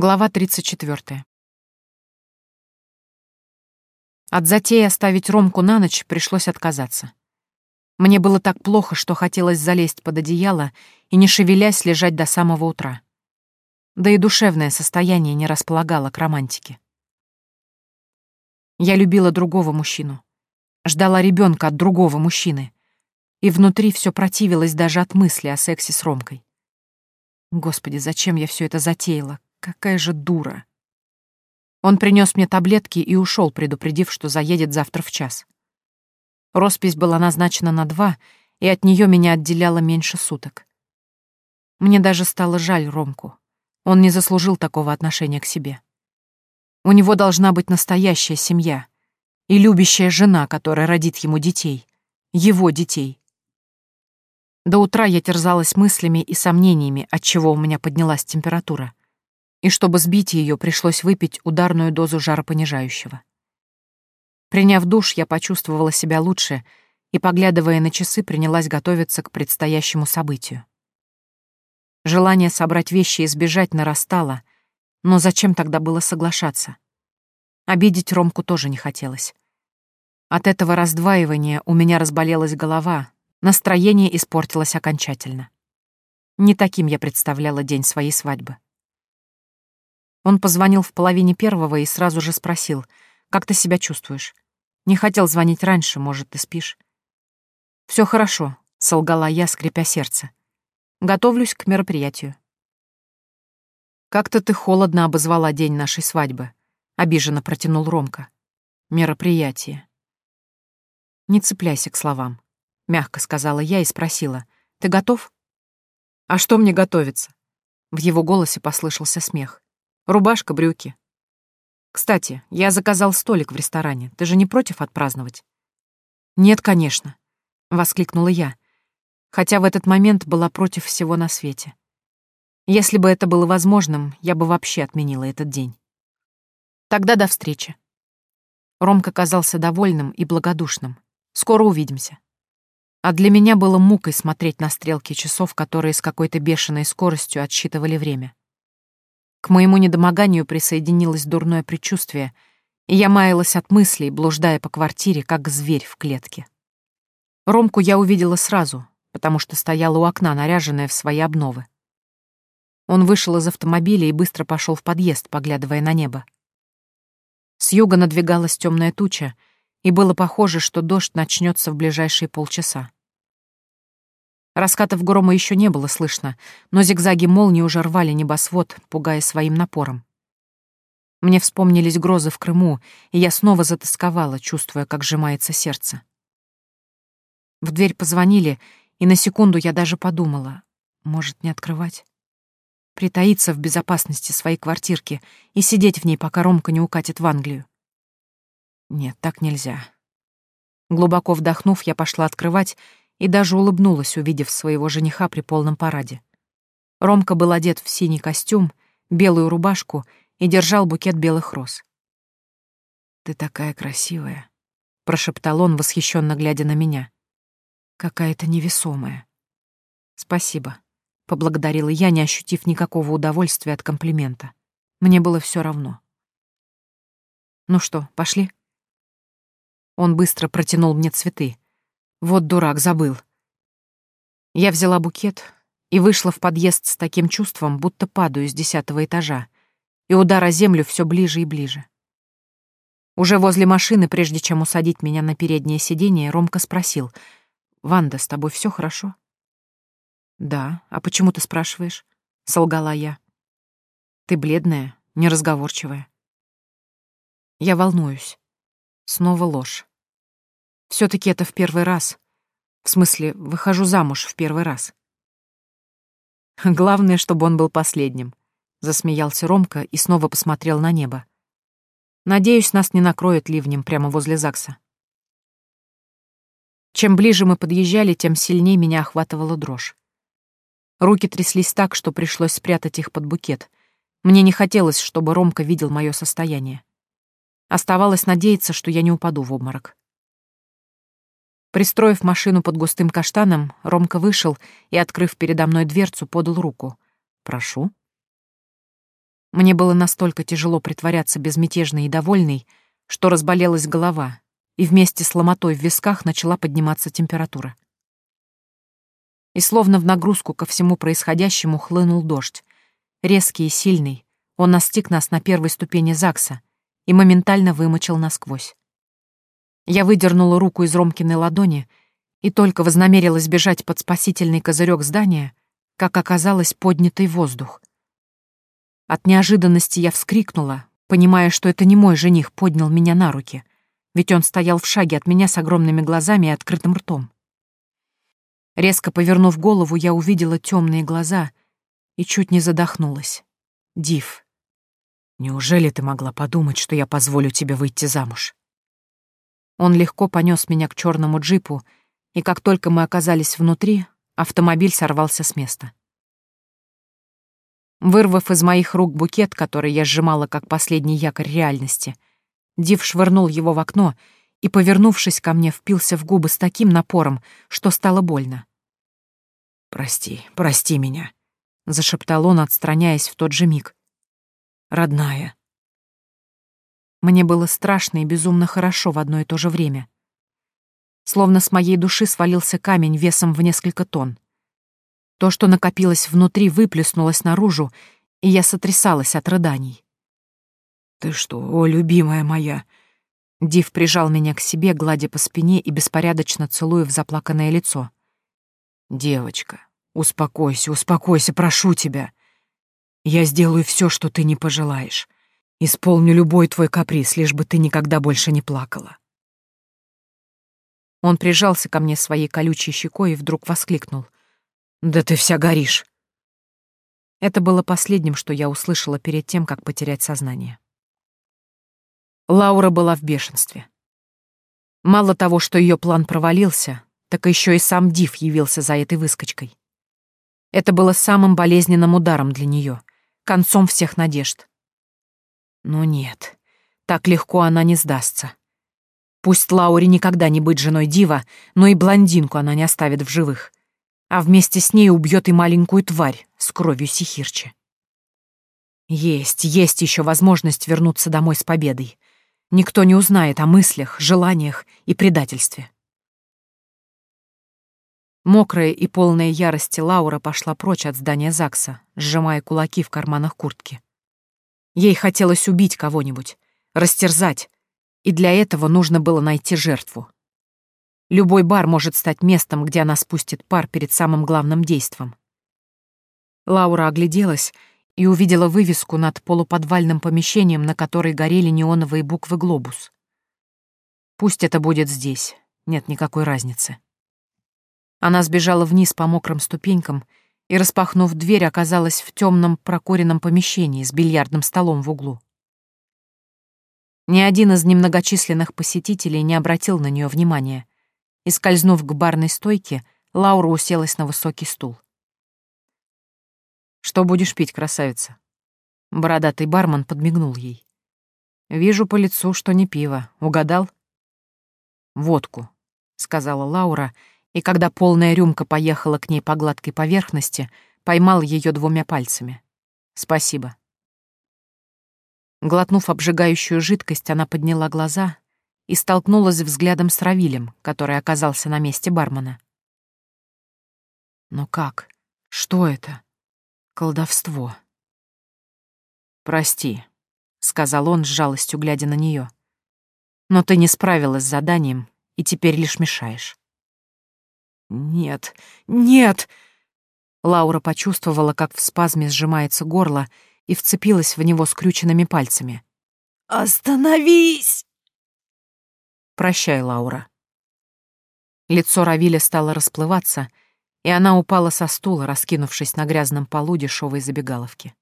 Глава 34. От затеи оставить Ромку на ночь пришлось отказаться. Мне было так плохо, что хотелось залезть под одеяло и, не шевелясь, лежать до самого утра. Да и душевное состояние не располагало к романтике. Я любила другого мужчину. Ждала ребенка от другого мужчины. И внутри все противилось даже от мысли о сексе с Ромкой. Господи, зачем я все это затеяла? Какая же дура. Он принес мне таблетки и ушел, предупредив, что заедет завтра в час. Роспись была назначена на два, и от нее меня отделяло меньше суток. Мне даже стало жаль Ромку. Он не заслужил такого отношения к себе. У него должна быть настоящая семья и любящая жена, которая родит ему детей, его детей. До утра я терзалась мыслями и сомнениями, от чего у меня поднялась температура и чтобы сбить ее, пришлось выпить ударную дозу жаропонижающего. Приняв душ, я почувствовала себя лучше и, поглядывая на часы, принялась готовиться к предстоящему событию. Желание собрать вещи и сбежать нарастало, но зачем тогда было соглашаться? Обидеть Ромку тоже не хотелось. От этого раздваивания у меня разболелась голова, настроение испортилось окончательно. Не таким я представляла день своей свадьбы. Он позвонил в половине первого и сразу же спросил, «Как ты себя чувствуешь? Не хотел звонить раньше, может, ты спишь?» «Все хорошо», — солгала я, скрипя сердце. «Готовлюсь к мероприятию». «Как-то ты холодно обозвала день нашей свадьбы», — обиженно протянул Ромка. «Мероприятие». «Не цепляйся к словам», — мягко сказала я и спросила. «Ты готов?» «А что мне готовиться?» В его голосе послышался смех. Рубашка, брюки. Кстати, я заказал столик в ресторане. Ты же не против отпраздновать? Нет, конечно, воскликнула я, хотя в этот момент была против всего на свете. Если бы это было возможным, я бы вообще отменила этот день. Тогда до встречи. Ромка казался довольным и благодушным. Скоро увидимся. А для меня было мукой смотреть на стрелки часов, которые с какой-то бешеной скоростью отсчитывали время. К моему недомоганию присоединилось дурное предчувствие, и я маялась от мыслей, блуждая по квартире, как зверь в клетке. Ромку я увидела сразу, потому что стояла у окна, наряженная в свои обновы. Он вышел из автомобиля и быстро пошел в подъезд, поглядывая на небо. С юга надвигалась темная туча, и было похоже, что дождь начнется в ближайшие полчаса. Раскатов грома еще не было слышно, но зигзаги молнии уже рвали небосвод, пугая своим напором. Мне вспомнились грозы в Крыму, и я снова затасковала, чувствуя, как сжимается сердце. В дверь позвонили, и на секунду я даже подумала, может, не открывать? Притаиться в безопасности своей квартирки и сидеть в ней, пока Ромка не укатит в Англию. Нет, так нельзя. Глубоко вдохнув, я пошла открывать и даже улыбнулась, увидев своего жениха при полном параде. Ромка был одет в синий костюм, белую рубашку и держал букет белых роз. «Ты такая красивая», — прошептал он, восхищенно глядя на меня. «Какая-то невесомая». «Спасибо», — поблагодарила я, не ощутив никакого удовольствия от комплимента. Мне было все равно. «Ну что, пошли?» Он быстро протянул мне цветы, вот дурак, забыл. Я взяла букет и вышла в подъезд с таким чувством, будто падаю с десятого этажа, и удар о землю все ближе и ближе. Уже возле машины, прежде чем усадить меня на переднее сиденье, Ромка спросил, «Ванда, с тобой все хорошо?» «Да, а почему ты спрашиваешь?» — солгала я. «Ты бледная, неразговорчивая». «Я волнуюсь. Снова ложь. Все-таки это в первый раз. В смысле, выхожу замуж в первый раз. Главное, чтобы он был последним. Засмеялся Ромка и снова посмотрел на небо. Надеюсь, нас не накроет ливнем прямо возле ЗАГСа. Чем ближе мы подъезжали, тем сильнее меня охватывала дрожь. Руки тряслись так, что пришлось спрятать их под букет. Мне не хотелось, чтобы Ромка видел мое состояние. Оставалось надеяться, что я не упаду в обморок. Пристроив машину под густым каштаном, Ромка вышел и, открыв передо мной дверцу, подал руку. «Прошу». Мне было настолько тяжело притворяться безмятежной и довольной, что разболелась голова, и вместе с ломотой в висках начала подниматься температура. И словно в нагрузку ко всему происходящему хлынул дождь. Резкий и сильный, он настиг нас на первой ступени ЗАГСа и моментально вымочил насквозь. Я выдернула руку из Ромкиной ладони и только вознамерилась бежать под спасительный козырек здания, как оказалось поднятый воздух. От неожиданности я вскрикнула, понимая, что это не мой жених поднял меня на руки, ведь он стоял в шаге от меня с огромными глазами и открытым ртом. Резко повернув голову, я увидела темные глаза и чуть не задохнулась. Див. Неужели ты могла подумать, что я позволю тебе выйти замуж? Он легко понес меня к черному джипу, и как только мы оказались внутри, автомобиль сорвался с места. Вырвав из моих рук букет, который я сжимала как последний якорь реальности, Див швырнул его в окно и, повернувшись ко мне, впился в губы с таким напором, что стало больно. «Прости, прости меня», — зашептал он, отстраняясь в тот же миг. «Родная». Мне было страшно и безумно хорошо в одно и то же время. Словно с моей души свалился камень весом в несколько тонн. То, что накопилось внутри, выплеснулось наружу, и я сотрясалась от рыданий. «Ты что, о, любимая моя!» Див прижал меня к себе, гладя по спине и беспорядочно целуя в заплаканное лицо. «Девочка, успокойся, успокойся, прошу тебя. Я сделаю все, что ты не пожелаешь. Исполню любой твой каприз, лишь бы ты никогда больше не плакала». Он прижался ко мне своей колючей щекой и вдруг воскликнул — «Да ты вся горишь!» Это было последним, что я услышала перед тем, как потерять сознание. Лаура была в бешенстве. Мало того, что ее план провалился, так еще и сам Див явился за этой выскочкой. Это было самым болезненным ударом для нее, концом всех надежд. Но нет, так легко она не сдастся. Пусть Лауре никогда не быть женой Дива, но и блондинку она не оставит в живых а вместе с ней убьет и маленькую тварь с кровью Сихирчи. Есть, есть еще возможность вернуться домой с победой. Никто не узнает о мыслях, желаниях и предательстве. Мокрая и полная ярости Лаура пошла прочь от здания ЗАГСа, сжимая кулаки в карманах куртки. Ей хотелось убить кого-нибудь, растерзать, и для этого нужно было найти жертву. Любой бар может стать местом, где она спустит пар перед самым главным действом. Лаура огляделась и увидела вывеску над полуподвальным помещением, на которой горели неоновые буквы «Глобус». Пусть это будет здесь, нет никакой разницы. Она сбежала вниз по мокрым ступенькам и, распахнув дверь, оказалась в темном прокуренном помещении с бильярдным столом в углу. Ни один из немногочисленных посетителей не обратил на нее внимания, и, скользнув к барной стойке, Лаура уселась на высокий стул. «Что будешь пить, красавица?» Бородатый бармен подмигнул ей. «Вижу по лицу, что не пиво. Угадал?» «Водку», — сказала Лаура, и когда полная рюмка поехала к ней по гладкой поверхности, поймал ее двумя пальцами. «Спасибо». Глотнув обжигающую жидкость, она подняла глаза и столкнулась взглядом с Равилем, который оказался на месте бармена. Но как? Что это? Колдовство. «Прости», — сказал он с жалостью, глядя на нее. «Но ты не справилась с заданием и теперь лишь мешаешь». «Нет, нет!» Лаура почувствовала, как в спазме сжимается горло, и вцепилась в него скрюченными пальцами. «Остановись!» Прощай, Лаура». Лицо Равиля стало расплываться, и она упала со стула, раскинувшись на грязном полу дешевой забегаловки.